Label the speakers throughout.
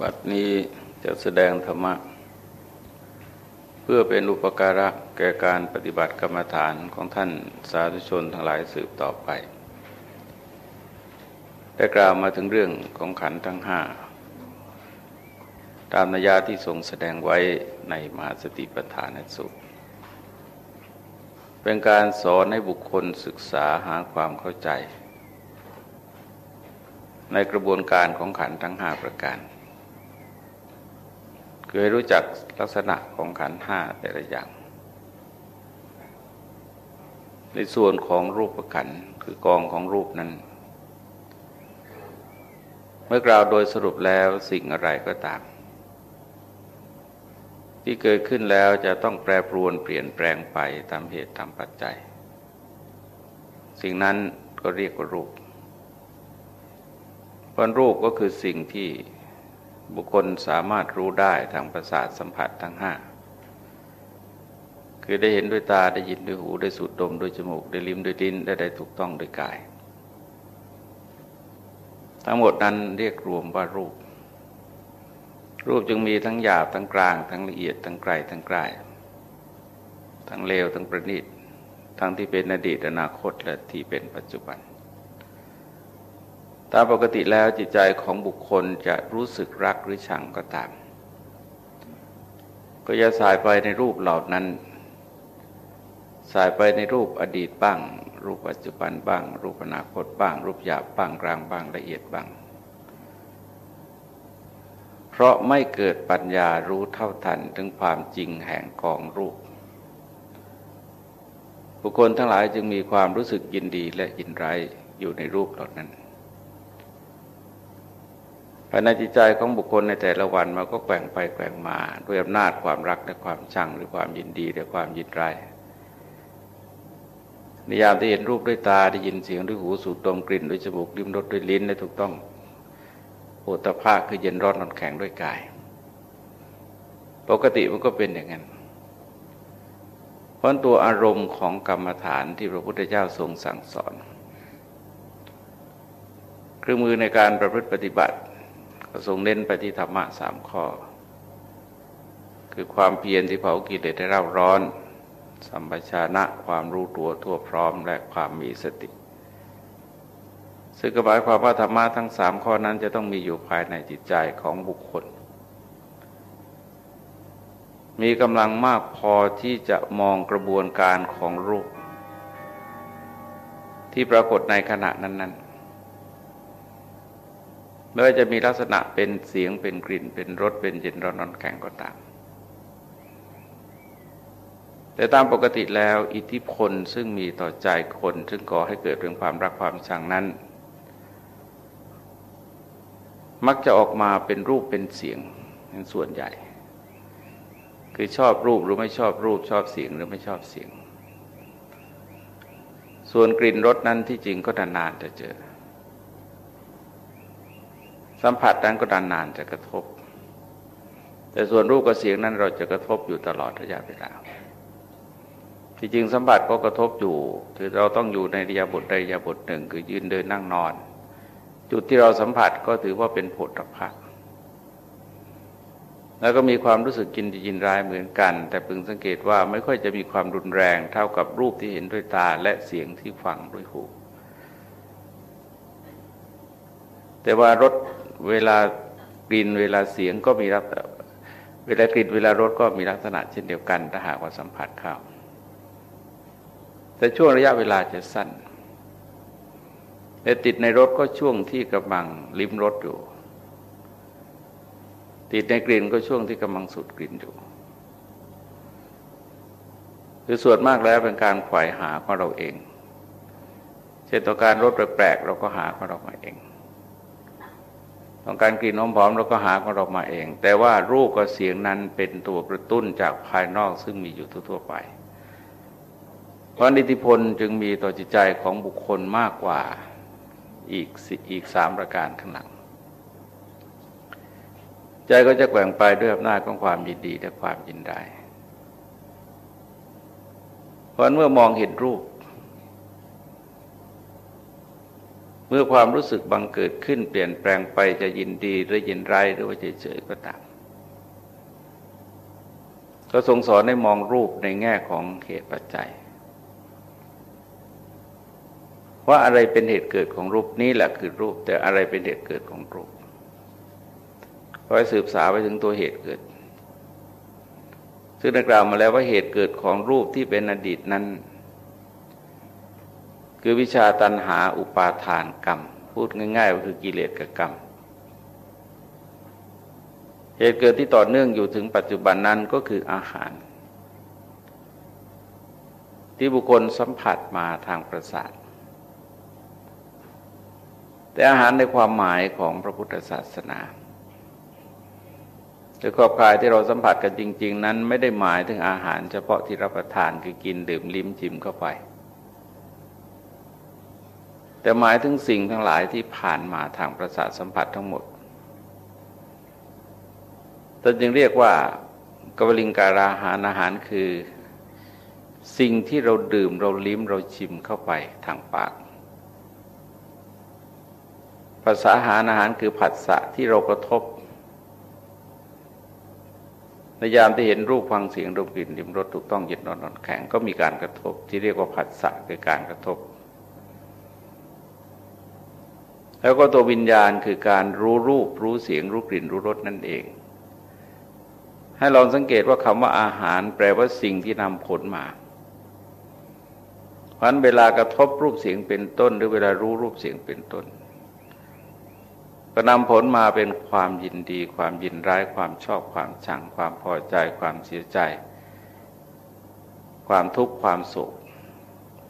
Speaker 1: บัดนี้จะแสดงธรรมะ เพื่อเป็นอุปการะแก่การปฏิบัติกรรมฐานของท่านสาธุชนทั้งหลายสืบต่อไป ได้กล่าวมาถึงเรื่องของขันธ์ทั้งห้า ตามนัยยะที่ทรงแสดงไว้ในมหาสติปัฏฐานสุข เป็นการสอนให้บุคคลศึกษาหาความเข้าใจ ในกระบวนการของขันธ์ทั้งห้าประการ คือให้รู้จักลักษณะของขันห้าแต่ละอย่าง ในส่วนของรูปขันคือกองของรูปนั้น เมื่อกล่าวโดยสรุปแล้วสิ่งอะไรก็ตาม ที่เกิดขึ้นแล้วจะต้องแปรปรวนเปลี่ยนแปลงไปตามเหตุตามปัจจัย สิ่งนั้นก็เรียกว่ารูปเพราะรูปก็คือสิ่งที่ บุคคลสามารถรู้ได้ทางประสาทสัมผัสทั้งห้าคือได้เห็นด้วยตาได้ยินด้วยหูได้สูดดมด้วยจมูกได้ลิ้มด้วยลิ้นได้ได้ถูกต้องด้วยกาย ทั้งหมดนั้นเรียกรวมว่ารูป รูปจึงมีทั้งหยาบทั้งกลาง ทั้งละเอียดทั้งไกลทั้งใกล้ทั้งเลวทั้งประณีตทั้งที่เป็นอดีตอนาคตและที่เป็นปัจจุบัน ตามปกติแล้วจิตใจของบุคคลจะรู้สึกรักหรือชังก็ตาม ก็จะสายไปในรูปเหล่านั้น สายไปในรูปอดีตบ้าง รูปปัจจุบันบ้าง รูปอนาคตบ้าง รูปหยาบบ้างกลางบ้างละเอียดบ้าง เพราะไม่เกิดปัญญารู้เท่าทันถึงความจริงแห่งกองรูป บุคคลทั้งหลายจึงมีความรู้สึกยินดีและยินร้ายอยู่ในรูปเหล่านั้น ภายในจิตใจของบุคคลในแต่ละวันมันก็แกว่งไปแกว่งมา ด้วยอำนาจความรักและความชังหรือความยินดีและความยินร้ายในยามที่เห็นรูปด้วยตาได้ยินเสียงด้วยหูสูดดมกลิ่นด้วยจมูกลิ้มรสด้วยลิ้นได้ถูกต้องโอตภาคคือเย็นร้อนนอนแข็งด้วยกาย ปกติมันก็เป็นอย่างนั้นเพราะตัวอารมณ์ของกรรมฐานที่พระพุทธเจ้าทรงสั่งสอน เครื่องมือในการประพฤติปฏิบัติ ก็ทรงเน้นไปที่ธรรมะสามข้อ คือความเพียรที่เผากิเลสให้เร่าร้อน สัมปชานะความรู้ตัวทั่วพร้อมและความมีสติ ซึ่งหมายความว่าธรรมะทั้งสามข้อนั้นจะต้องมีอยู่ภายในจิตใจของบุคคล มีกำลังมากพอที่จะมองกระบวนการของรูป ที่ปรากฏในขณะนั้น ๆ ไม่ว่าจะมีลักษณะเป็นเสียงเป็นกลิ่น เป็นรสเป็นเย็นร้อนนอนแข็งก็ตาม แต่ตามปกติแล้วอิทธิพลซึ่งมีต่อใจคน ซึ่งก่อให้เกิดเรื่องความรักความชังนั้น มักจะออกมาเป็นรูปเป็นเสียงเป็นส่วนใหญ่ คือชอบรูปหรือไม่ชอบรูปชอบเสียงหรือไม่ชอบเสียง ส่วนกลิ่นรสนั้นที่จริงก็นานๆจะเจอ สัมผัสนั้นก็นานๆจะกระทบ แต่ส่วนรูปกับเสียงนั้นเราจะกระทบอยู่ตลอดระยะเวลาที่จริงสัมผัสก็กระทบอยู่ คือเราต้องอยู่ในระยะบทใดระยะบทหนึ่ง คือยืนเดินนั่งนอน จุดที่เราสัมผัสก็ถือว่าเป็นผลตภัณแล้วก็มีความรู้สึกกินดียินร้ายเหมือนกัน แต่พึงสังเกตว่าไม่ค่อยจะมีความรุนแรงเท่ากับรูปที่เห็นด้วยตาและเสียงที่ฟังด้วยหูแต่ว่ารส เวลากลิ่นเวลาเสียงก็มีลักษณะเวลากลิ่นเวลารสก็มีลักษณะเช่นเดียวกันถ้าหากว่าสัมผัสเข้าแต่ช่วงระยะเวลาจะสั้นแต่ติดในรถก็ช่วงที่กำลังลิ้มรสอยู่ ติดในกลิ่นก็ช่วงที่กำลังสูดกลิ่นอยู่คือส่วนมากแล้วเป็นการขวายหาของเราเอง เช่นต่อการรสแปลกๆเราก็หาของเรามาเอง ต้องการกลิ่นหอมๆเราก็หาของเรามาเอง แต่ว่ารูปกับเสียงนั้นเป็นตัวกระตุ้นจากภายนอกซึ่งมีอยู่ทั่วไป เพราะนิติพลจึงมีต่อจิตใจของบุคคลมากกว่าอีกอีกสามประการข้างหลัง ใจก็จะแกว่งไปด้วยอำนาจของความยินดีและความยินได้ เพราะเมื่อมองเห็นรูป เมื่อความรู้สึกบังเกิดขึ้นเปลี่ยนแปลงไปจะยินดีหรือยินร้ายหรือว่าเฉยๆก็ตามก็ทรงสอนให้มองรูปในแง่ของเหตุปัจจัย ว่าอะไรเป็นเหตุเกิดของรูปนี้แหละคือรูป แต่อะไรเป็นเหตุเกิดของรูปคอยสืบสาวไปถึงตัวเหตุเกิด ซึ่งได้กล่าวมาแล้วว่าเหตุเกิดของรูปที่เป็นอดีตนั้น คือวิชาตันหาอุปาทานกรรม พูดง่ายๆก็คือกิเลสกับกรรม เหตุเกิดที่ต่อเนื่องอยู่ถึงปัจจุบันนั้นก็คืออาหาร ที่บุคคลสัมผัสมาทางประสาท แต่อาหารในความหมายของพระพุทธศาสนาหรือขอบกายที่เราสัมผัสกันจริง ๆ นั้นไม่ได้หมายถึงอาหารเฉพาะที่รับประทานคือกินดื่มลิ้มจิ้มเข้าไป แต่หมายถึงสิ่งทั้งหลายที่ผ่านมาทางประสาทสัมผัสทั้งหมดตนจึงเรียกว่ากวลิงการาหารอาหารคือ สิ่งที่เราดื่มเราลิ้มเราชิมเข้าไปทางปาก ภาษาอาหารอาหารคือผัสสะที่เรากระทบในยามที่เห็นรูปฟังเสียงดมกลิ่นดิมรสถูกต้องเย็นนอนนอนแข็งก็มีการกระทบที่เรียกว่าผัสสะคือการกระทบ แล้วก็ตัววิญญาณคือการรู้รูปรู้เสียงรู้กลิ่นรู้รสนั่นเอง ให้ลองสังเกตว่าคำว่าอาหารแปลว่าสิ่งที่นำผลมาเพราะเวลากระทบรูปเสียงเป็นต้น หรือเวลารู้รูปเสียงเป็นต้นก็นำผลมาเป็นความยินดี ความยินร้าย ความชอบความชัง ความพอใจ ความเสียใจ ความทุกข์ความโศก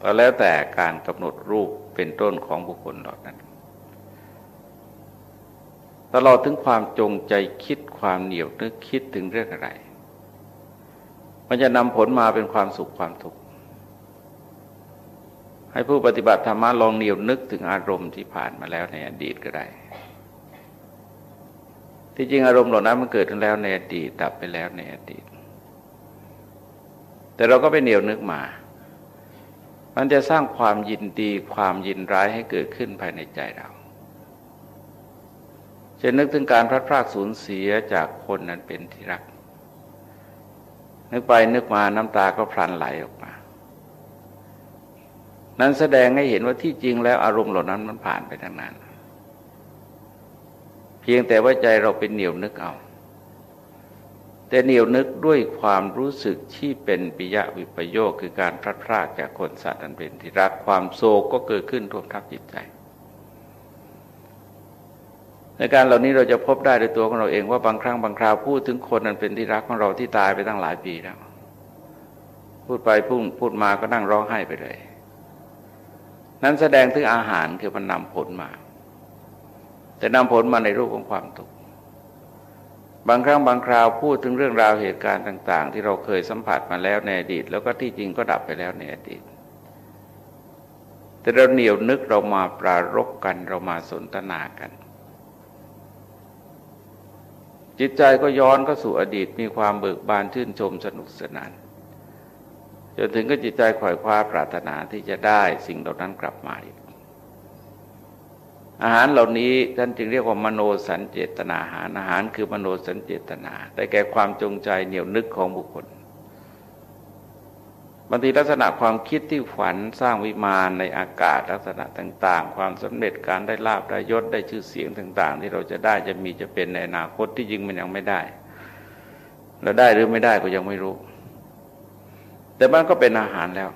Speaker 1: ก็แล้วแต่การกำหนดรูปเป็นต้นของบุคคลเหล่านั้น ตลอดถึงความจงใจคิดความเหนียวนึกคิดถึงเรื่องอะไร มันจะนำผลมาเป็นความสุขความทุกข์ให้ผู้ปฏิบัติธรรมะลองเหนียวนึกถึงอารมณ์ที่ผ่านมาแล้วในอดีตก็ได้ ที่จริงอารมณ์เหล่านั้นมันเกิดขึ้นแล้วในอดีตดับไปแล้วในอดีต แต่เราก็ไปเหนียวนึกมา มันจะสร้างความยินดีความยินร้ายให้เกิดขึ้นภายในใจเรา จะนึกถึงการพลัดพรากสูญเสียจากคนนั้นเป็นที่รัก นึกไปนึกมาน้ำตาก็พลันไหลออกมา นั้นแสดงให้เห็นว่าที่จริงแล้วอารมณ์เหล่านั้นมันผ่านไปทั้งนั้น เพียงแต่ว่าใจเราเป็นเหนียวนึกเอา แต่เหนียวนึกด้วยความรู้สึกที่เป็นปิยะวิปโยคคือการพลัดพรากจากคนสัตว์อันเป็นที่รักความโศกก็เกิดขึ้นท่วมทับจิตใจ ในการเหล่านี้เราจะพบได้ในตัวของเราเองว่าบางครั้งบางคราวพูดถึงคนนั้นเป็นที่รักของเราที่ตายไปตั้งหลายปีแล้ว พูดไปพูดพูดมาก็นั่งร้องไห้ไปเลย นั้นแสดงถึงอาหารคือมันนำผลมา แต่นำผลมาในรูปของความทุกข์บางครั้งบางคราวพูดถึงเรื่องราวเหตุการณ์ต่าง ๆ ที่เราเคยสัมผัสมาแล้วในอดีต แล้วก็ที่จริงก็ดับไปแล้วในอดีต แต่เราเหนียวนึกเรามาปรารบกันเรามาสนทนากัน จิตใจก็ย้อนก็สู่อดีตมีความเบิกบานชื่นชมสนุกสนานจนถึงก็จิตใจขวอยคว้าปรารถนาที่จะได้สิ่งเหล่านั้นกลับมาอีกอาหารเหล่านี้ท่านจึงเรียกว่ามโนสัญเจตนาอาหารอาหารคือมโนสัญเจตนาได้แก่ความจงใจเหนียวนึกของบุคคล บางทีลักษณะความคิดที่ฝันสร้างวิมานในอากาศลักษณะต่าง ๆ ความสำเร็จการได้ลาบได้ยศได้ชื่อเสียงต่าง ๆ ที่เราจะได้จะมีจะเป็นในอนาคตที่จริงมันยังไม่ได้เราได้หรือไม่ได้ก็ยังไม่รู้ แต่มันก็เป็นอาหารแล้ว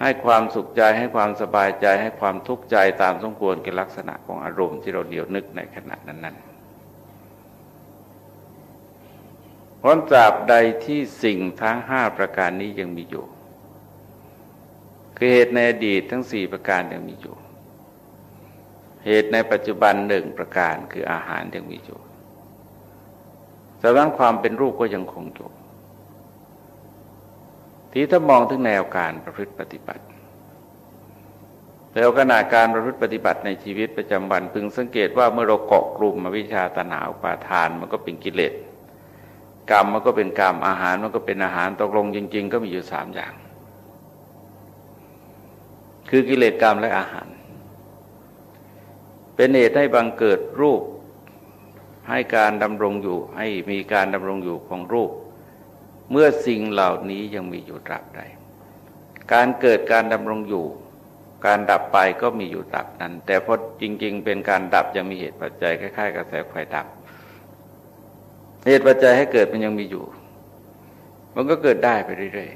Speaker 1: ให้ความสุขใจให้ความสบายใจให้ความทุกข์ใจตามสมควรกับลักษณะของอารมณ์ที่เราเดียวนึกในขณะนั้นๆ เพราะตราบใดที่สิ่งทั้งห้าประการนี้ยังมีอยู่ คือเหตุในอดีตทั้งสี่ประการยังมีอยู่ เหตุในปัจจุบันหนึ่งประการคืออาหารยังมีอยู่สำหรับความเป็นรูปก็ยังคงอยู่ที่ถ้ามองถึงแนวการประพฤติปฏิบัติแล้วขณะการประพฤติปฏิบัติในชีวิตประจำวันพึงสังเกตว่าเมื่อเราเกาะกลุ่มมาวิชาตนาอุปาทานมันก็เป็นกิเลส กรรมมันก็เป็นกรรมอาหารมันก็เป็นอาหารตกลงจริง ๆ ก็มีอยู่สามอย่าง คือกิเลสกรรมและอาหาร เป็นเหตุให้บังเกิดรูป ให้การดำรงอยู่ ให้มีการดำรงอยู่ของรูป เมื่อสิ่งเหล่านี้ยังมีอยู่ตราบใด การเกิดการดำรงอยู่ การดับไปก็มีอยู่ตราบนั้น แต่พอจริง ๆ เป็นการดับยังมีเหตุปัจจัยคล้ายๆกระแสไฟดับ เหตุปัจจัยให้เกิดมันยังมีอยู่ มันก็เกิดได้ไปเรื่อย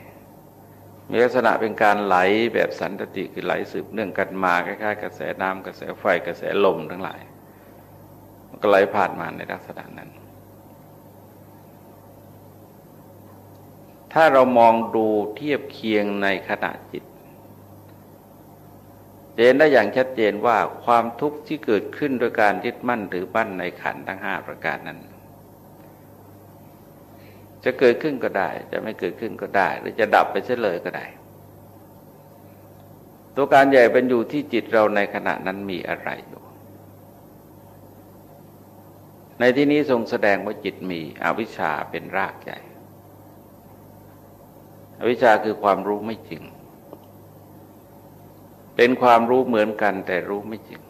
Speaker 1: ๆ มีลักษณะเป็นการไหลแบบสันตติคือไหลสืบเนื่องกันมาคล้ายๆกระแสน้ำกระแสไฟกระแสลมทั้งหลาย มันก็ไหลผ่านมาในลักษณะนั้น ถ้าเรามองดูเทียบเคียงในขณะจิตเห็นได้อย่างชัดเจนว่าความทุกข์ที่เกิดขึ้นโดยการยึดมั่นหรือบั้นในขันทั้งห้าประการนั้น จะเกิดขึ้นก็ได้ จะไม่เกิดขึ้นก็ได้ หรือจะดับไปเฉลยก็ได้ ตัวการใหญ่เป็นอยู่ที่จิตเราในขณะนั้นมีอะไรอยู่ ในที่นี้ทรงแสดงว่าจิตมีอวิชชาเป็นรากใหญ่ อวิชชาคือความรู้ไม่จริง เป็นความรู้เหมือนกันแต่รู้ไม่จริง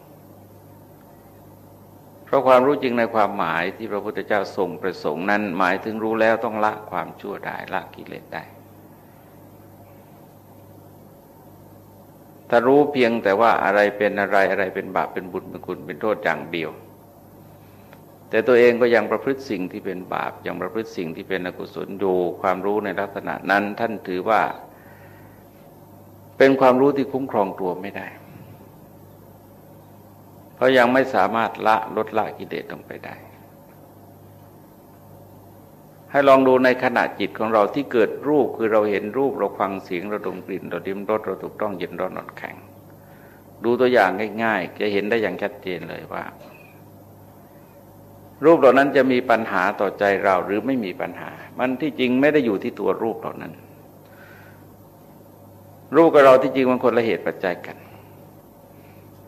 Speaker 1: ราะความรู้จริงในความหมายที่พระพุทธเจ้าทรงประสงค์นั้น หมายถึงรู้แล้วต้องละความชั่วได้ละกิเลสได้ ถ้ารู้เพียงแต่ว่าอะไรเป็นอะไรอะไรเป็นบาปเป็นบุญเป็นคุณเป็นโทษอย่างเดียว แต่ตัวเองก็ยังประพฤติสิ่งที่เป็นบาปยังประพฤติสิ่งที่เป็นอกุศลอยู่ความรู้ในลักษณะนั้นท่านถือว่า เป็นความรู้ที่คุ้มครองตัวไม่ได้ เพรายังไม่สามารถละลดละกิเลสลงไปได้ ให้ลองดูในขณะจิตของเราที่เกิดรูปคือเราเห็นรูปเราฟังเสียงเราดมกลิ่นเราดิ้มรสเราถูกต้องเย็นร้อนนอนแข็ง ดูตัวอย่างง่ายๆ จะเห็นได้อย่างชัดเจนเลยว่า รูปเหล่านั้นจะมีปัญหาต่อใจเราหรือไม่มีปัญหา มันที่จริงไม่ได้อยู่ที่ตัวรูปเหล่านั้นรูปกับเราที่จริงมันคนละเหตุปัจจัยกัน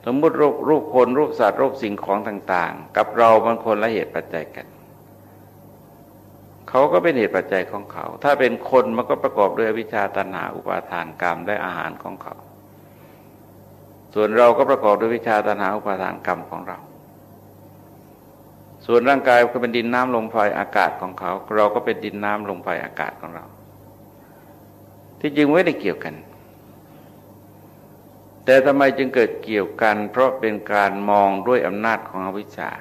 Speaker 1: สมมติรูปรูปคนรูปสัตว์รูปสิ่งของต่าง ๆ กับเรามันคนละเหตุปัจจัยกันเขาก็เป็นเหตุปัจจัยของเขา ถ้าเป็นคนมันก็ประกอบด้วยวิชาตนาอุปาทานกรรมและอาหารของเขา ส่วนเราก็ประกอบด้วยวิชาตนาอุปาทานกรรมของเรา ส่วนร่างกายก็เป็นดินน้ำลมไฟอากาศของเขา เราก็เป็นดินน้ำลมไฟอากาศของเรา ที่จริงไม่ได้เกี่ยวกัน แต่ทำไมจึงเกิดเกี่ยวกัน เพราะเป็นการมองด้วยอำนาจของอวิชชา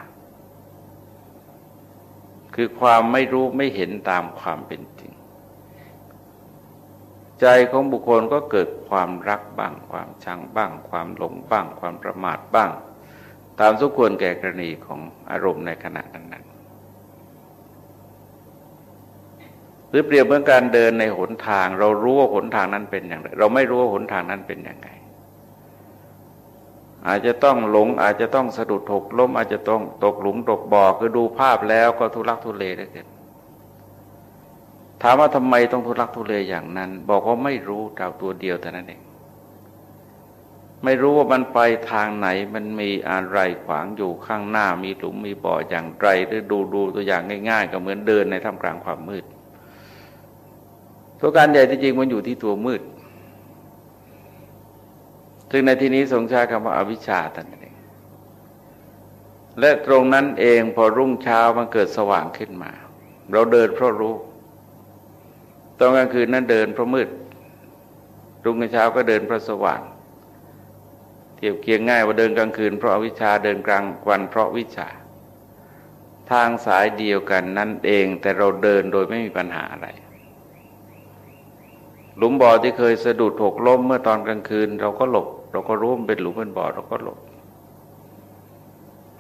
Speaker 1: คือความไม่รู้ไม่เห็นตามความเป็นจริง ใจของบุคคลก็เกิดความรักบ้าง ความชังบ้าง ความหลงบ้าง ความประมาทบ้าง ตามสมควรแก่กรณีของอารมณ์ในขณะนั้นๆหรือเปรียบเหมือนการเดินในหนทาง เรารู้ว่าหนทางนั้นเป็นอย่างไร เราไม่รู้ว่าหนทางนั้นเป็นอย่างไร อาจจะต้องหลงอาจจะต้องสะดุดถกล้ม อาจจะต้องตกหลุมตกบ่อคือดูภาพแล้วก็ทุลักทุเลได้เกินถามว่าทำไมต้องทุลักทุเลอย่างนั้น บอกว่าไม่รู้เ่าตัวเดียวแต่นั้นเองไม่รู้ว่ามันไปทางไหนมันมีอะไรขวางอยู่ข้างหน้ามีหลุมมีบ่ออย่างไรหรือดูดูตัวอย่างง่าย ๆ ก็เหมือนเดินในท่ามกลางความมืดตัวการใหญ่ที่จริงมันอยู่ที่ตัวมืด ซึ่งในที่นี้ทรงใช้คำว่าอาวิชชาท่านเอง และตรงนั้นเองพอรุ่งเช้ามันเกิดสว่างขึ้นมา เราเดินเพราะรู้ตอนกลางคืนนั้นเดินเพราะมืด รุ่งเช้าก็เดินเพราะสว่าง เทียบเคียงง่ายว่าเดินกลางคืนเพราะอาวิชชาเดินกลางวันเพราะวิชา ทางสายเดียวกันนั่นเองแต่เราเดินโดยไม่มีปัญหาอะไร หลุมบ่อที่เคยสะดุดหกล้มเมื่อตอนกลางคืน เราก็หลบ เราก็รู้มันเป็นหลุมเป็นบ่อเราก็หลบ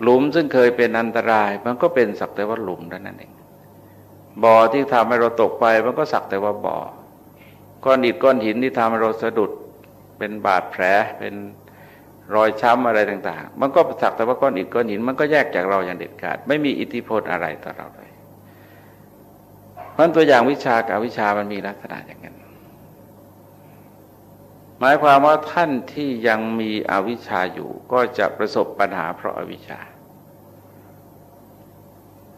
Speaker 1: หลุมซึ่งเคยเป็นอันตราย มันก็เป็นสักแต่ว่าหลุมเท่านั้นเองบ่อที่ทำให้เราตกไป มันก็สักแต่ว่าบ่อก้อนอิฐก้อนหินที่ทำให้เราสะดุดเป็นบาดแผลเป็นรอยช้ำอะไรต่าง ๆ มันก็สักแต่ว่าก้อนอิฐก้อนหิน มันก็แยกจากเราอย่างเด็ดขาด ไม่มีอิทธิพลอะไรต่อเราเลยเพราะตัวอย่างวิชากับวิชามันมีลักษณะอย่างนั้น หมายความว่าท่านที่ยังมีอวิชชาอยู่ ก็จะประสบปัญหาเพราะอาวิชชา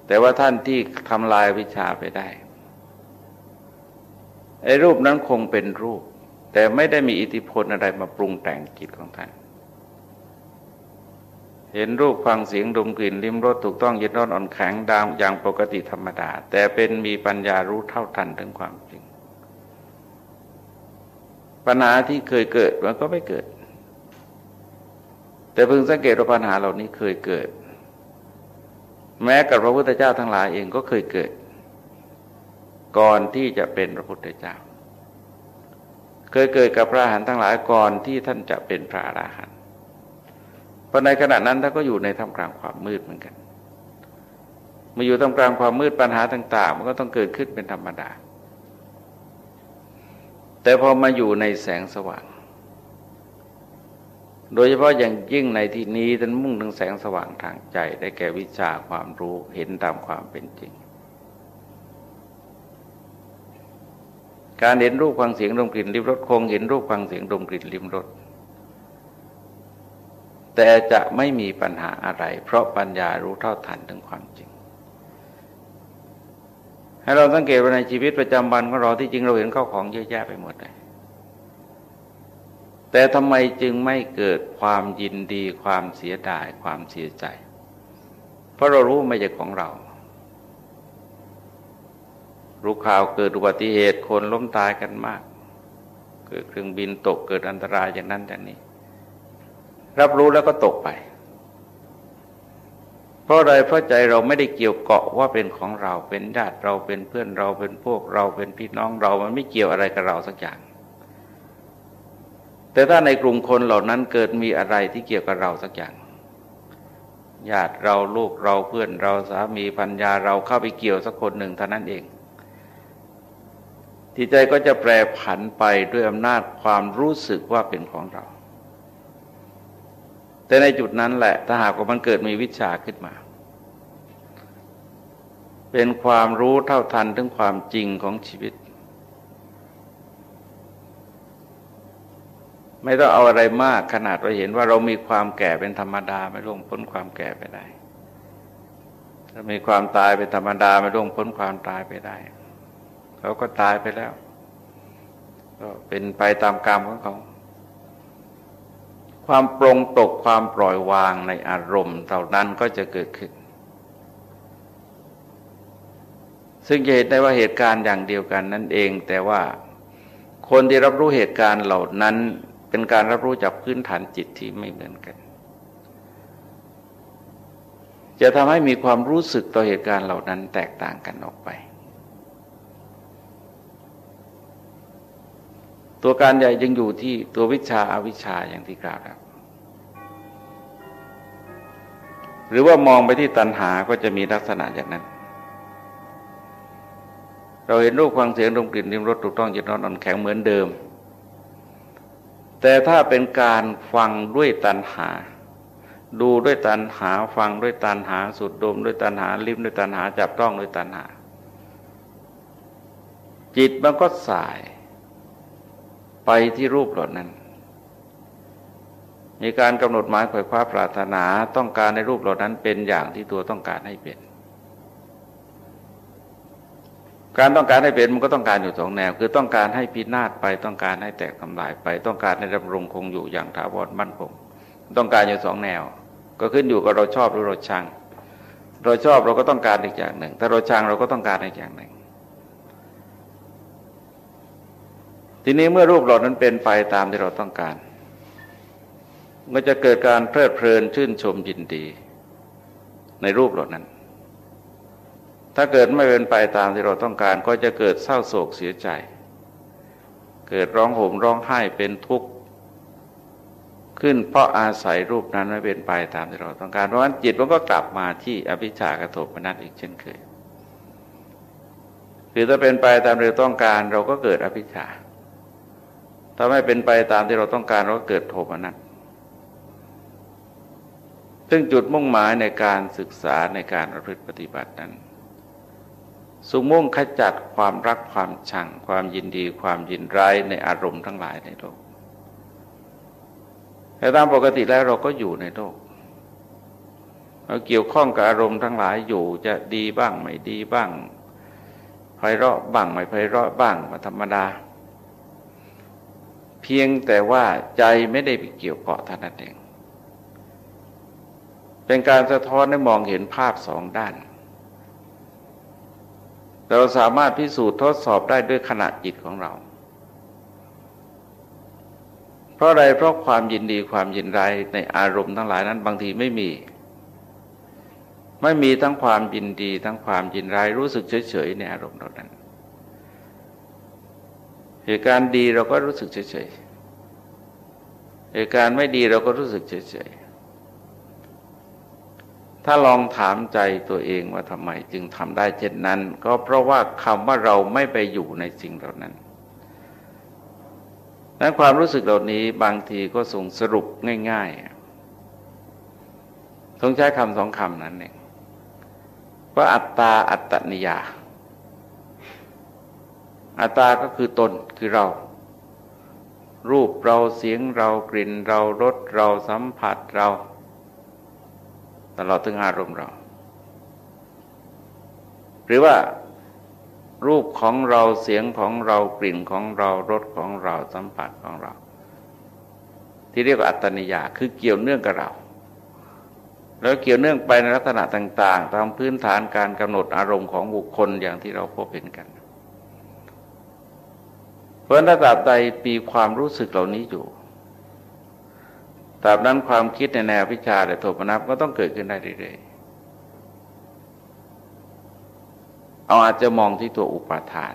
Speaker 1: แต่ว่าท่านที่ทำลายอวิชชาไปได้ไอ้รูปนั้นคงเป็นรูป แต่ไม่ได้มีอิทธิพลอะไรมาปรุงแต่งจิตของท่าน เห็นรูปฟังเสียงดมกลิ่นลิ้มรสถูกต้องยึดนอนอ่อนแข็งดามอย่างปกติธรรมดา แต่เป็นมีปัญญารู้เท่าทันถึงความ ปัญหาที่เคยเกิดมันก็ไม่เกิด แต่พึงสังเกตว่าปัญหาเหล่านี้เคยเกิด แม้กับพระพุทธเจ้าทั้งหลายเองก็เคยเกิด ก่อนที่จะเป็นพระพุทธเจ้า เคยเกิดกับพระอรหันต์ทั้งหลายก่อนที่ท่านจะเป็นพระอรหันต์เพราะในขณะนั้นท่านก็อยู่ในท่ามกลางความมืดเหมือนกันมาอยู่ท่ามกลางความมืดปัญหาต่าง ๆ มันก็ต้องเกิดขึ้นเป็นธรรมดา แต่พอมาอยู่ในแสงสว่าง โดยเฉพาะอย่างยิ่งในที่นี้ท่านมุ่งถึงแสงสว่างทางใจ ได้แก่วิชาความรู้เห็นตามความเป็นจริง การเห็นรูปฟังเสียงดมกลิ่นริมรสคงเห็นรูปฟังเสียงดมกลิ่นริมรสแต่จะไม่มีปัญหาอะไร เพราะปัญญารู้เท่าทันถึงความจริง ให้เราสังเกตว่าในชีวิตประจำวันของเราที่จริงเราเห็นข้าของเยอะแยะไปหมดเลยแต่ทำไมจึงไม่เกิดความยินดีความเสียดายความเสียใจ เพราะเรารู้ไม่ใช่ของเรารู้ข่าวเกิดอุบัติเหตุคนล้มตายกันมาก เกิดเครื่องบินตกเกิดอันตรายอย่างนั้นอย่างนี้ รับรู้แล้วก็ตกไป เพราะอะไรเพราะใจเราไม่ได้เกี่ยวเกาะว่าเป็นของเราเป็นญาติเราเป็นเพื่อนเราเป็นพวกเราเป็นพี่น้องเรามันไม่เกี่ยวอะไรกับเราสักอย่าง แต่ถ้าในกลุ่มคนเหล่านั้นเกิดมีอะไรที่เกี่ยวกับเราสักอย่างญาติเราลูกเราเพื่อนเราสามีพัญญาเราเข้าไปเกี่ยวสักคนหนึ่งเท่านั้นเองที่ใจก็จะแปรผันไปด้วยอำนาจความรู้สึกว่าเป็นของเรา แต่ในจุดนั้นแหละ ถ้าหากว่ามันเกิดมีวิชาขึ้นมา เป็นความรู้เท่าทันถึงความจริงของชีวิต ไม่ต้องเอาอะไรมากขนาดเราเห็นว่าเรามีความแก่เป็นธรรมดาไม่ล่วงพ้นความแก่ไปได้ถ้ามีความตายเป็นธรรมดาไม่ล่วงพ้นความตายไปได้เขาก็ตายไปแล้ว ก็เป็นไปตามกรรมของเขา ความปรงตกความปล่อยวางในอารมณ์เหล่านั้นก็จะเกิดขึ้น ซึ่งจะเห็นได้ว่าเหตุการณ์อย่างเดียวกันนั่นเอง แต่ว่าคนที่รับรู้เหตุการณ์เหล่านั้นเป็นการรับรู้จากพื้นฐานจิตที่ไม่เหมือนกัน จะทำให้มีความรู้สึกต่อเหตุการณ์เหล่านั้นแตกต่างกันออกไป ตัวการใหญ่ยังอยู่ที่ตัววิชาอาวิชาอย่างที่กล่าวแล้วหรือว่ามองไปที่ตัณหาก็จะมีลักษณะอย่างนั้น เราเห็นรูปฟังเสียงดมกลิ่นริมรสถูกต้องจิตนอนอ่อนแข็งเหมือนเดิม แต่ถ้าเป็นการฟังด้วยตัณหา ดูด้วยตัณหาฟังด้วยตัณหาสุดดมด้วยตัณหาลิ้มด้วยตัณหาจับต้องด้วยตัณหา จิตมันก็สาย ไปที่รูปเหล่านั้นมีการกำหนดหมายข่อยคว้าปรารถนาต้องการในรูปเหล่านั้นเป็นอย่างที่ตัวต้องการให้เป็น การต้องการให้เป็นมันก็ต้องการอยู่สองแนว คือต้องการให้พินาศไปต้องการให้แตกทำลายไป ต้องการให้ดำรงคงอยู่อย่างถาวรมั่นคงต้องการอยู่สองแนว ก็ขึ้นอยู่กับเราชอบหรือเราชังเราชอบเราก็ต้องการอีกอย่างหนึ่ง ถ้าเราชังเราก็ต้องการอีกอย่างหนึ่ง ทีนี้เมื่อรูปเหล่านั้นเป็นไปตามที่เราต้องการ ก็จะเกิดการเพลิดเพลินชื่นชมยินดี ในรูปเหล่านั้น ถ้าเกิดไม่เป็นไปตามที่เราต้องการ ก็จะเกิดเศร้าโศกเสียใจ เกิดร้องโหมร้องไห้เป็นทุกข์ขึ้นเพราะอาศัยรูปนั้นไม่เป็นไปตามที่เราต้องการ เพราะฉะนั้นจิตมันก็กลับมาที่อภิชากระโทมนัสอีกเช่นเคย คือถ้าเป็นไปตามที่เราต้องการ เราก็เกิดอภิชา ถ้าไม่เป็นไปตามที่เราต้องการเราก็เกิดโทมนัสซึ่งจุดมุ่งหมายในการศึกษาในการประพฤติปฏิบัตินั้นสุมุ่งขจัดความรักความชัง ความยินดี ความยินร้ายในอารมณ์ทั้งหลายในโลก แต่ตามปกติแล้วเราก็อยู่ในโลก เราเกี่ยวข้องกับอารมณ์ทั้งหลายอยู่จะดีบ้างไม่ดีบ้างไพเราะบ้างไม่ไพเราะบ้างมาธรรมดา พียงแต่ว่าใจไม่ได้ไปเกี่ยวเกาะท่านั้นเองเป็นการสะท้อนให้มองเห็นภาพสองด้าน เราสามารถพิสูจน์ทดสอบได้ด้วยขณะจิตของเรา เพราะอะไรเพราะความยินดีความยินร้ายในอารมณ์ทั้งหลายนั้นบางทีไม่มี ไม่มีทั้งความยินดี ทั้งความยินร้ายรู้สึกเฉยๆในอารมณ์เหล่านั้น เหตุการณ์ดีเราก็รู้สึกเฉยๆเหตุการณ์ไม่ดีเราก็รู้สึกเฉยๆถ้าลองถามใจตัวเองว่าทำไมจึงทำได้เช่นนั้น ก็เพราะว่าคำว่าเราไม่ไปอยู่ในสิ่งเหล่านั้นนั้นความรู้สึกเหล่านี้บางทีก็ส่งสรุปง่ายๆต้องใช้คำสองคำนั้นเองว่าอัตตาอัตตนิยา อัตตาก็คือตนคือเรา รูปเราเสียงเรากลิ่นเรารสเราสัมผัสเราตลอดถึงอารมณ์เรา หรือว่ารูปของเราเสียงของเรากลิ่นของเรารสของเราสัมผัสของเรา ที่เรียกว่าอัตตนิยาคือเกี่ยวเนื่องกับเรา แล้วเกี่ยวเนื่องไปในลักษณะต่าง ๆ ตามพื้นฐานการกำหนดอารมณ์ของบุคคลอย่างที่เราพบเห็นกัน เพราะถ้าตราบใดปีความรู้สึกเหล่านี้อยู่ตราบนั้นความคิดในแนววิชาและโทปนับก็ต้องเกิดขึ้นได้เรื่อยๆเอาอาจจะมองที่ตัวอุปาทาน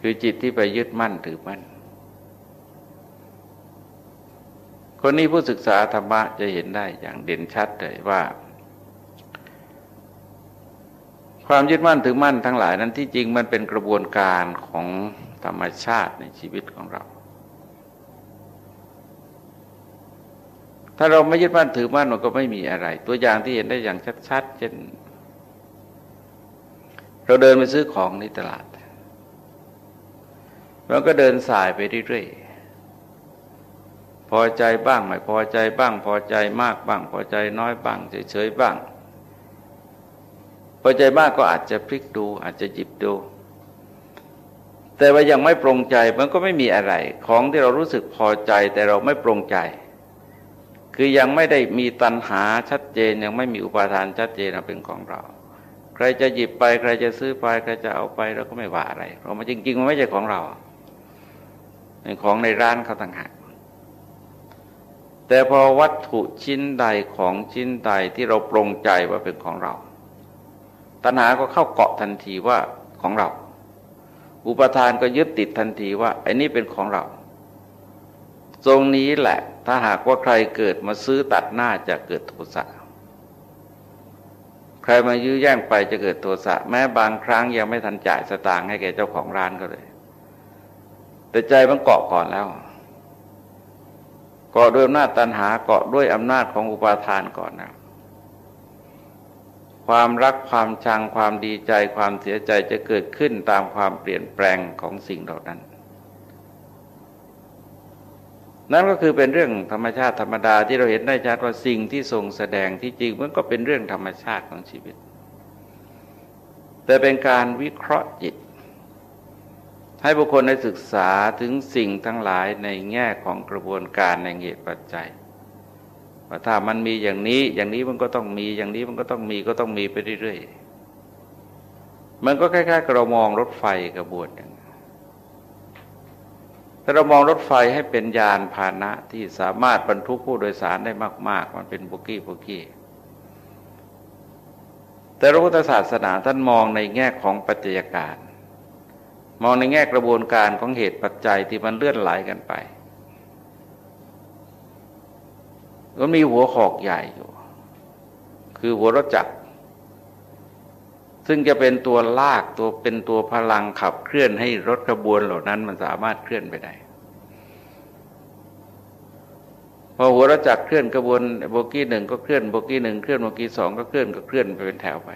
Speaker 1: คือจิตที่ไปยึดมั่นถือมั่น คนนี้ผู้ศึกษาธรรมะจะเห็นได้อย่างเด่นชัดเลยว่า ความยึดมั่นถือมั่นทั้งหลายนั้นที่จริงมันเป็นกระบวนการของ ธรรมชาติในชีวิตของเรา ถ้าเราไม่ยึดมั่นถือมั่นมันก็ไม่มีอะไร ตัวอย่างที่เห็นได้อย่างชัดๆเช่น เราเดินไปซื้อของในตลาดเราก็เดินสายไปเรื่อยๆพอใจบ้างไม่พอใจบ้าง พอใจมากบ้าง พอใจน้อยบ้างเฉยๆบ้าง พอใจมากก็อาจจะพลิกดู อาจจะหยิบดู แต่ว่ายังไม่ปรงใจมันก็ไม่มีอะไร ของที่เรารู้สึกพอใจแต่เราไม่ปรงใจ คือยังไม่ได้มีตัณหาชัดเจนยังไม่มีอุปาทานชัดเจนเป็นของเรา ใครจะหยิบไป ใครจะซื้อไปใครจะเอาไปเราก็ไม่ว่าอะไร เพราะมันจริง ๆ มันไม่ใช่ของเราเป็นของในร้านเขาต่างหากแต่พอวัตถุชิ้นใดของชิ้นใดที่เราปรงใจว่าเป็นของเรา ตัณหาก็เข้าเกาะทันทีว่าของเรา อุปทานก็ยึดติดทันทีว่าไอ้นี่เป็นของเรา ตรงนี้แหละ ถ้าหากว่าใครเกิดมาซื้อตัดหน้าจะเกิดโทสะใครมายื้อแย่งไปจะเกิดโทสะแม้บางครั้งยังไม่ทันจ่ายสตางค์ให้แกเจ้าของร้านก็เลย แต่ใจมันเกาะก่อนแล้วเกาะด้วยอำนาจตันหาเกาะด้วยอำนาจของอุปาทานก่อนนะ ความรักความชังความดีใจความเสียใจจะเกิดขึ้นตามความเปลี่ยนแปลงของสิ่งเหล่านั้น นั่นก็คือเป็นเรื่องธรรมชาติธรรมดาที่เราเห็นได้ชัดว่าสิ่งที่ทรงแสดงที่จริงมันก็เป็นเรื่องธรรมชาติของชีวิต แต่เป็นการวิเคราะห์จิต ให้บุคคลได้ศึกษาถึงสิ่งทั้งหลายในแง่ของกระบวนการในเหตุปัจจัย ว่าถ้ามันมีอย่างนี้ อย่างนี้มันก็ต้องมี อย่างนี้มันก็ต้องมีก็ต้องมีไปเรื่อยๆ มันก็คล้ายๆกับเรามองรถไฟกระบวนหนึ่งถ้าเรามองรถไฟให้เป็นยานพาหนะที่สามารถบรรทุกผู้โดยสารได้มาก ๆ มันเป็นบุกี้บุกี้แต่พระพุทธศาสนาท่านมองในแง่ของปัจจัยการ มองในแง่กระบวนการของเหตุปัจจัยที่มันเลื่อนไหลกันไป มันมีหัวขอกใหญ่อยู่ คือหัวรถจักร ซึ่งจะเป็นตัวลากตัวเป็นตัวพลังขับเคลื่อนให้รถขบวนเหล่านั้นมันสามารถเคลื่อนไปได้พอหัวรถจักรเคลื่อนกระบวนโบกี้หนึ่งก็เคลื่อนโบกี้หนึ่งเคลื่อนโบกี้สองก็เคลื่อนก็เคลื่อนไปเป็นแถวไป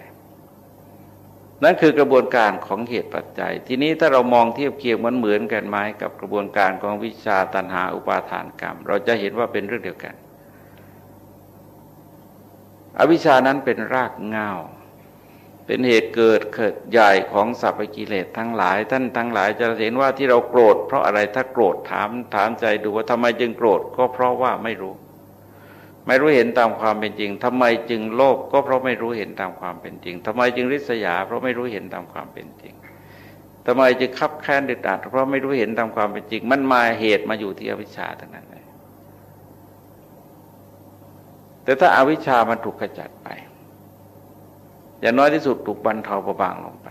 Speaker 1: นั่นคือกระบวนการของเหตุปัจจัย ทีนี้ถ้าเรามองเทียบเคียงมันเหมือนกันไหมกับกระบวนการของวิชาตันหาอุปาทานกรรม เราจะเห็นว่าเป็นเรื่องเดียวกัน อวิชานั้นเป็นรากเงาเป็นเหตุเกิดเกิดใหญ่ของสัพพกิเลสทั้งหลาย ท่านทั้งหลายจะเห็นว่าที่เราโกรธ เพราะอะไรถ้าโกรธถามถามใจดูว่าทำไมจึงโกรธก็เพราะว่าไม่รู้ ไม่รู้เห็นตามความเป็นจริงทำไมจึงโลภก็เพราะไม่รู้เห็นตามความเป็นจริงทำไมจึงริษยา เพราะไม่รู้เห็นตามความเป็นจริงทำไมจึงขับแค้นดึดดัดเพราะไม่รู้เห็นตามความเป็นจริง มันมาเหตุมาอยู่ที่อวิชชาทั้งนั้นเลย แต่ถ้าอาวิชชามันถูกขจัดไป อย่างน้อยที่สุดถูกบรรเทาเบาบางลงไป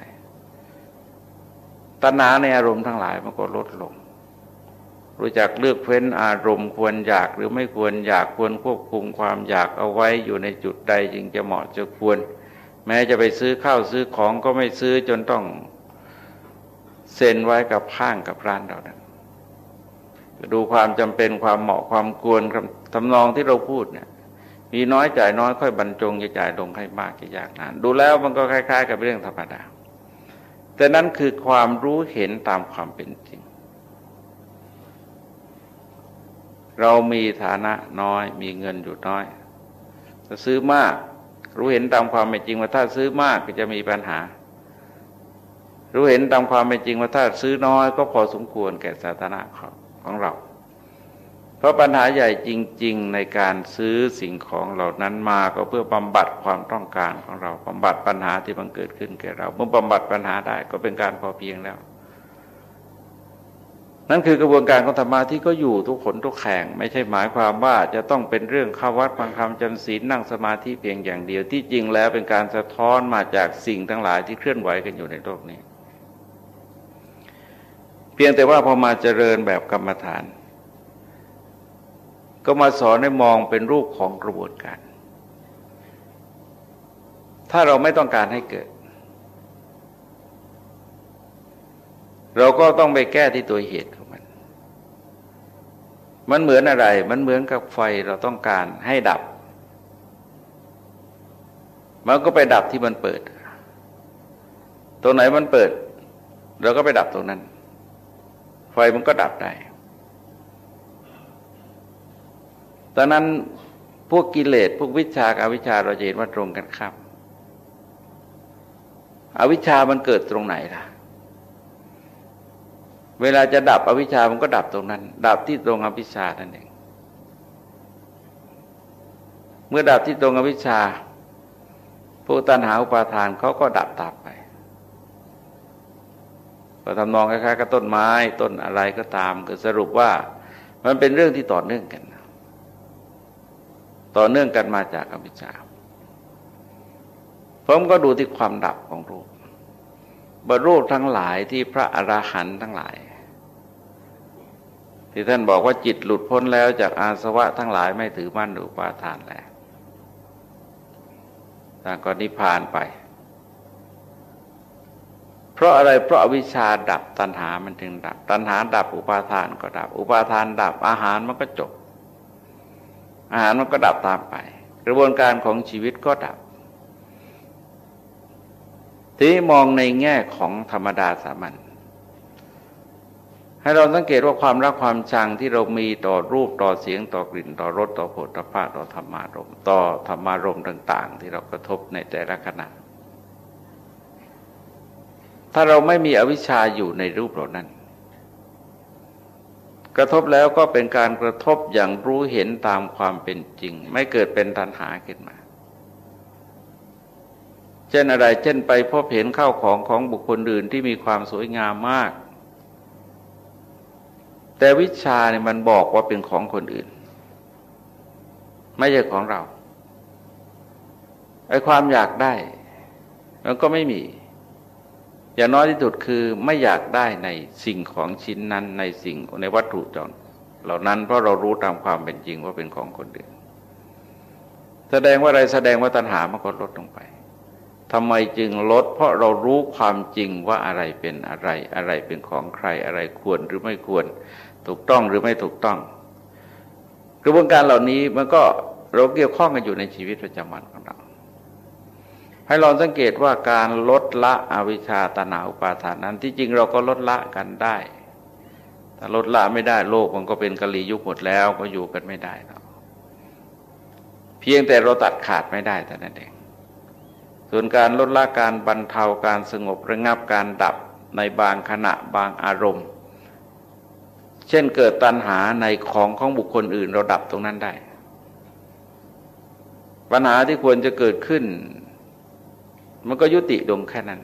Speaker 1: ตัณหาในอารมณ์ทั้งหลายมันก็ลดลง รู้จักเลือกเฟ้นอารมณ์ควรอยากหรือไม่ควรอยากควรควบคุมความอยากเอาไว้อยู่ในจุดใดจึงจะเหมาะจะควร แม้จะไปซื้อข้าวซื้อของก็ไม่ซื้อจนต้องเซ็นไว้กับห้างกับร้านเรานั้นดูความจำเป็นความเหมาะความควรทำนองที่เราพูดเนี่ย มีน้อยจ่ายน้อยค่อยบรรจงจะจ่ายลงให้มากจะยากนานดูแล้วมันก็คล้าย ๆ กับเรื่องธรรมดา แต่นั้นคือความรู้เห็นตามความเป็นจริง เรามีฐานะน้อย มีเงินอยู่น้อยจะซื้อมาก รู้เห็นตามความเป็นจริงว่าถ้าซื้อมากก็จะมีปัญหา รู้เห็นตามความเป็นจริงว่าถ้าซื้อน้อย ก็พอสมควรแก่สาธารณะของเรา ราะปัญหาใหญ่จริง ๆ ในการซื้อสิ่งของเหล่านั้นมาก็เพื่อบำบัดความต้องการของเราบำบัดปัญหาที่มันเกิดขึ้นแก่เราเมื่อบำบัดปัญหาได้ก็เป็นการพอเพียงแล้ว นั่นคือกระบวนการของธรรมะที่ก็อยู่ทุกคนทุกแข่งไม่ใช่หมายความว่าจะต้องเป็นเรื่องข้าวัดฟังคำจำศีลนั่งสมาธิเพียงอย่างเดียวที่จริงแล้วเป็นการสะท้อนมาจากสิ่งทั้งหลายที่เคลื่อนไหวกันอยู่ในโลกนี้ เพียงแต่ว่าพอมาเจริญแบบกรรมฐาน ก็มาสอนให้มองเป็นรูปของกระบวนการ ถ้าเราไม่ต้องการให้เกิด เราก็ต้องไปแก้ที่ตัวเหตุของมัน มันเหมือนอะไร มันเหมือนกับไฟเราต้องการให้ดับ มันก็ไปดับที่มันเปิด ตรงไหนมันเปิด เราก็ไปดับตรงนั้น ไฟมันก็ดับได้ ตอนนั้นพวกกิเลสพวกวิชากับวิชาเราจะเห็นว่าตรงกันข้ามอวิชามันเกิดตรงไหนล่ะ เวลาจะดับอวิชามันก็ดับตรงนั้น ดับที่ตรงอวิชานั่นเอง เมื่อดับที่ตรงอวิชาพวกตัณหาอุปาทานเขาก็ดับตามไปก็ทำนองคล้ายๆกับต้นไม้ต้นอะไรก็ตามคือสรุปว่า มันเป็นเรื่องที่ต่อเนื่องกัน ต่อเนื่องกันมาจากอวิชชาผมก็ดูที่ความดับของรูปบรรูปทั้งหลายที่พระอราหันต์ทั้งหลาย ที่ท่านบอกว่าจิตหลุดพ้นแล้วจากอาสวะทั้งหลายไม่ถือมั่นหรือปาทานแล้วต่างก็นิพพานไป เพราะอะไรเพราะวิชชาดับตัณหามันถึงดับ ตัณหาดับอุปาทานก็ดับ อุปาทานดับอาหารมันก็จบ อาหารมันก็ดับตามไป กระบวนการของชีวิตก็ดับ ทีมองในแง่ของธรรมดาสามัญให้เราสังเกตว่าความรักความชังที่เรามีต่อรูปต่อเสียงต่อกลิ่น ต่อรสต่อผฏฐัพพต่อธรรมารมต่อธรรมารมต่าง ๆ ที่เรากระทบในแต่ละขณะถ้าเราไม่มีอวิชชาอยู่ในรูปเหล่านั้น กระทบแล้วก็เป็นการกระทบอย่างรู้เห็นตามความเป็นจริง ไม่เกิดเป็นตัณหาขึ้นมา เช่นอะไร เช่นไปพบเห็นข้าวของของบุคคลอื่นที่มีความสวยงามมาก แต่วิชาเนี่ยมันบอกว่าเป็นของคนอื่น ไม่ใช่ของเราไอ้ความอยากได้มันก็ไม่มี อย่างน้อยที่สุดคือไม่อยากได้ในสิ่งของชิ้นนั้นในสิ่งในวัตถุจอนเหล่านั้นเพราะเรารู้ตามความเป็นจริงว่าเป็นของคนอื่น แสดงว่าอะไรแสดงว่าตัณหามันก็ลดลงไปทำไมจึงลด เพราะเรารู้ความจริงว่าอะไรเป็นอะไร อะไรเป็นของใครอะไรควรหรือไม่ควร ถูกต้องหรือไม่ถูกต้อง กระบวนการเหล่านี้มันก็เราเกี่ยวข้องกันอยู่ในชีวิตประจำวันของเรา ให้ลองสังเกตว่าการลดละอวิชชาตนาอุปาทานนั้น ที่จริงเราก็ลดละกันได้ ถ้าลดละไม่ได้โลกมันก็เป็นกะลียุคหมดแล้วก็อยู่กันไม่ได้แล้วเพียงแต่เราตัดขาดไม่ได้แต่นั้นเองส่วนการลดละการบรรเทาการสงบระงับการดับในบางขณะบางอารมณ์ เช่นเกิดตัณหาในของของบุคคลอื่นเราดับตรงนั้นได้ ปัญหาที่ควรจะเกิดขึ้น มันก็ยุติลงแค่นั้น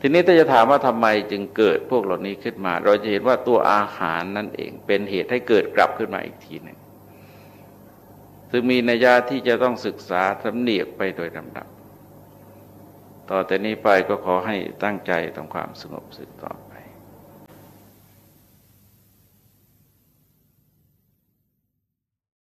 Speaker 1: ทีนี้ถ้าจะถามว่าทำไมจึงเกิดพวกเหล่านี้ขึ้นมา เราจะเห็นว่าตัวอาหารนั่นเองเป็นเหตุให้เกิดกลับขึ้นมาอีกทีหนึ่งซึ่งมีนัยยะที่จะต้องศึกษาสำเนียกไปโดยลำดับ ต่อแต่นี้ไปก็ขอให้ตั้งใจทำความสงบสืบต่อ